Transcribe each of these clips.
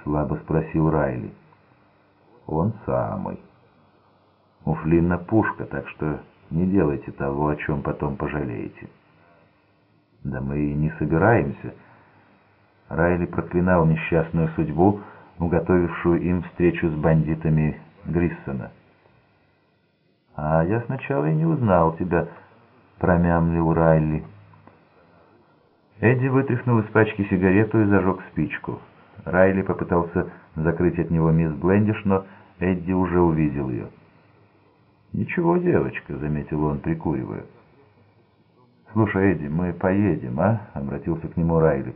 — слабо спросил Райли. «Он самый. У Флинна пушка, так что не делайте того, о чем потом пожалеете». «Да мы и не собираемся». Райли проклинал несчастную судьбу, уготовившую им встречу с бандитами Гриссона. «А я сначала и не узнал тебя», — промямлил Райли. Эдди вытряхнул из пачки сигарету и зажег спичку. Райли попытался закрыть от него мисс Блендиш, но Эдди уже увидел ее. «Ничего, девочка», — заметил он, прикуривая. «Слушай, Эдди, мы поедем, а?» — обратился к нему Райли.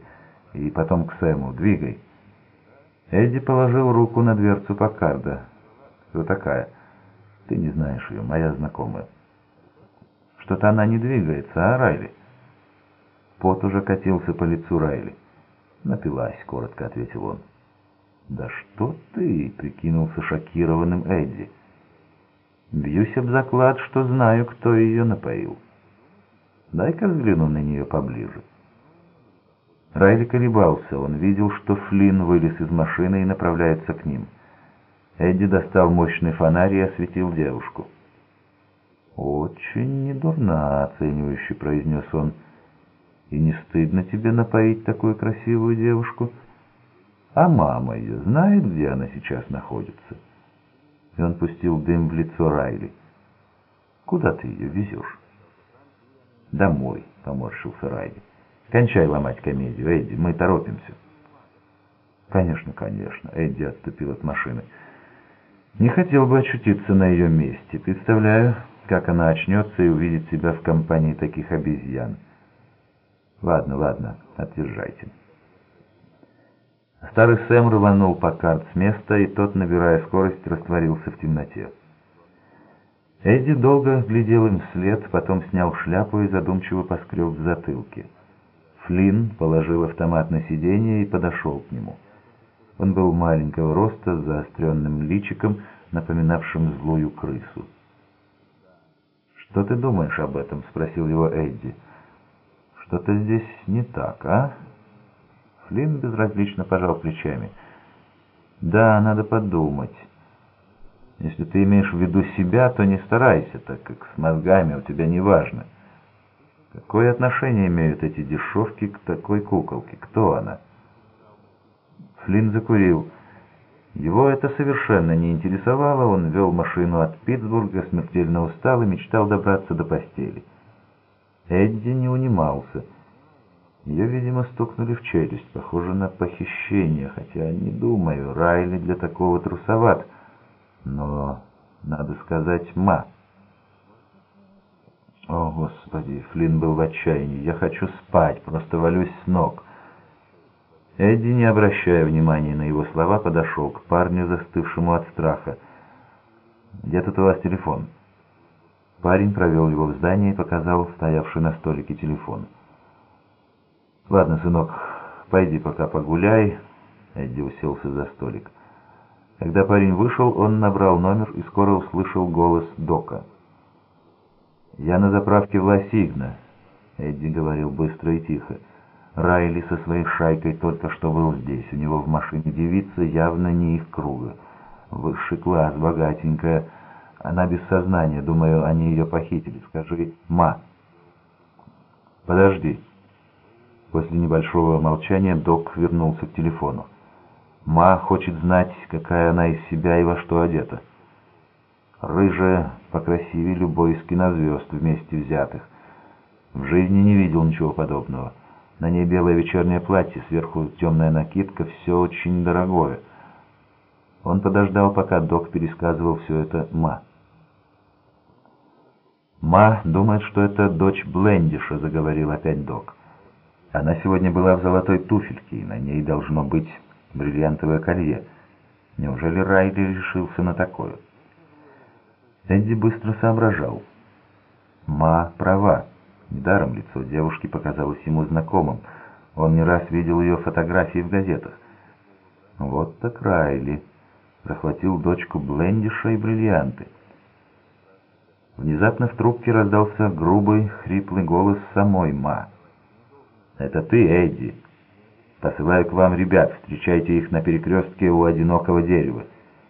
«И потом к Сэму. Двигай». Эдди положил руку на дверцу Покарда. «Кто такая?» «Ты не знаешь ее, моя знакомая». «Что-то она не двигается, а, Райли?» Пот уже катился по лицу Райли. «Напилась», — коротко ответил он. «Да что ты?» — прикинулся шокированным Эдди. «Бьюсь об заклад, что знаю, кто ее напоил. Дай-ка взгляну на нее поближе». Райли колебался. Он видел, что Флинн вылез из машины и направляется к ним. Эдди достал мощный фонарь и осветил девушку. «Очень недурна», — оценивающе произнес он. «И не стыдно тебе напоить такую красивую девушку? А мама ее знает, где она сейчас находится?» И он пустил дым в лицо Райли. «Куда ты ее везешь?» «Домой», — поморщился Райли. «Кончай ломать комедию, Эдди, мы торопимся». «Конечно, конечно», — Эдди отступил от машины. Не хотел бы очутиться на ее месте. Представляю, как она очнется и увидит себя в компании таких обезьян. Ладно, ладно, отъезжайте. Старый Сэм рванул Паккард с места, и тот, набирая скорость, растворился в темноте. Эдди долго глядел им вслед, потом снял шляпу и задумчиво поскреб в затылке. Флинн положил автомат на сиденье и подошел к нему. Он был маленького роста, с заостренным личиком, напоминавшим злую крысу. «Что ты думаешь об этом?» — спросил его Эдди. «Что-то здесь не так, а?» Флинн безразлично пожал плечами. «Да, надо подумать. Если ты имеешь в виду себя, то не старайся, так как с мозгами у тебя не важно. Какое отношение имеют эти дешевки к такой куколке? Кто она?» Флинн закурил. Его это совершенно не интересовало, он вел машину от Питтсбурга, смертельно устал и мечтал добраться до постели. Эдди не унимался. Ее, видимо, стукнули в челюсть, похоже на похищение, хотя, не думаю, Райли для такого трусоват. Но, надо сказать, ма. О, Господи, Флинн был в отчаянии. Я хочу спать, просто валюсь с ног. Эдди, не обращая внимания на его слова, подошел к парню, застывшему от страха. «Где тут у вас телефон?» Парень провел его в здание и показал стоявший на столике телефон. «Ладно, сынок, пойди пока погуляй». Эдди уселся за столик. Когда парень вышел, он набрал номер и скоро услышал голос Дока. «Я на заправке в Лосигна», — Эдди говорил быстро и тихо. Райли со своей шайкой только что был здесь. У него в машине девица явно не их круга. Высший класс, богатенькая. Она без сознания. Думаю, они ее похитили. Скажи, ма. Подожди. После небольшого молчания док вернулся к телефону. Ма хочет знать, какая она из себя и во что одета. Рыжая, покрасивее любой из кинозвезд вместе взятых. В жизни не видел ничего подобного. На ней белое вечернее платье, сверху темная накидка, все очень дорогое. Он подождал, пока док пересказывал все это Ма. «Ма думает, что это дочь Блендиша», — заговорил опять док. «Она сегодня была в золотой туфельке, и на ней должно быть бриллиантовое колье. Неужели Райли решился на такое?» Эдди быстро соображал. «Ма права». Недаром лицо девушки показалось ему знакомым. Он не раз видел ее фотографии в газетах. Вот так Райли захватил дочку Блендиша и бриллианты. Внезапно в трубке раздался грубый, хриплый голос самой Ма. «Это ты, Эдди?» Посылаю к вам ребят, встречайте их на перекрестке у одинокого дерева.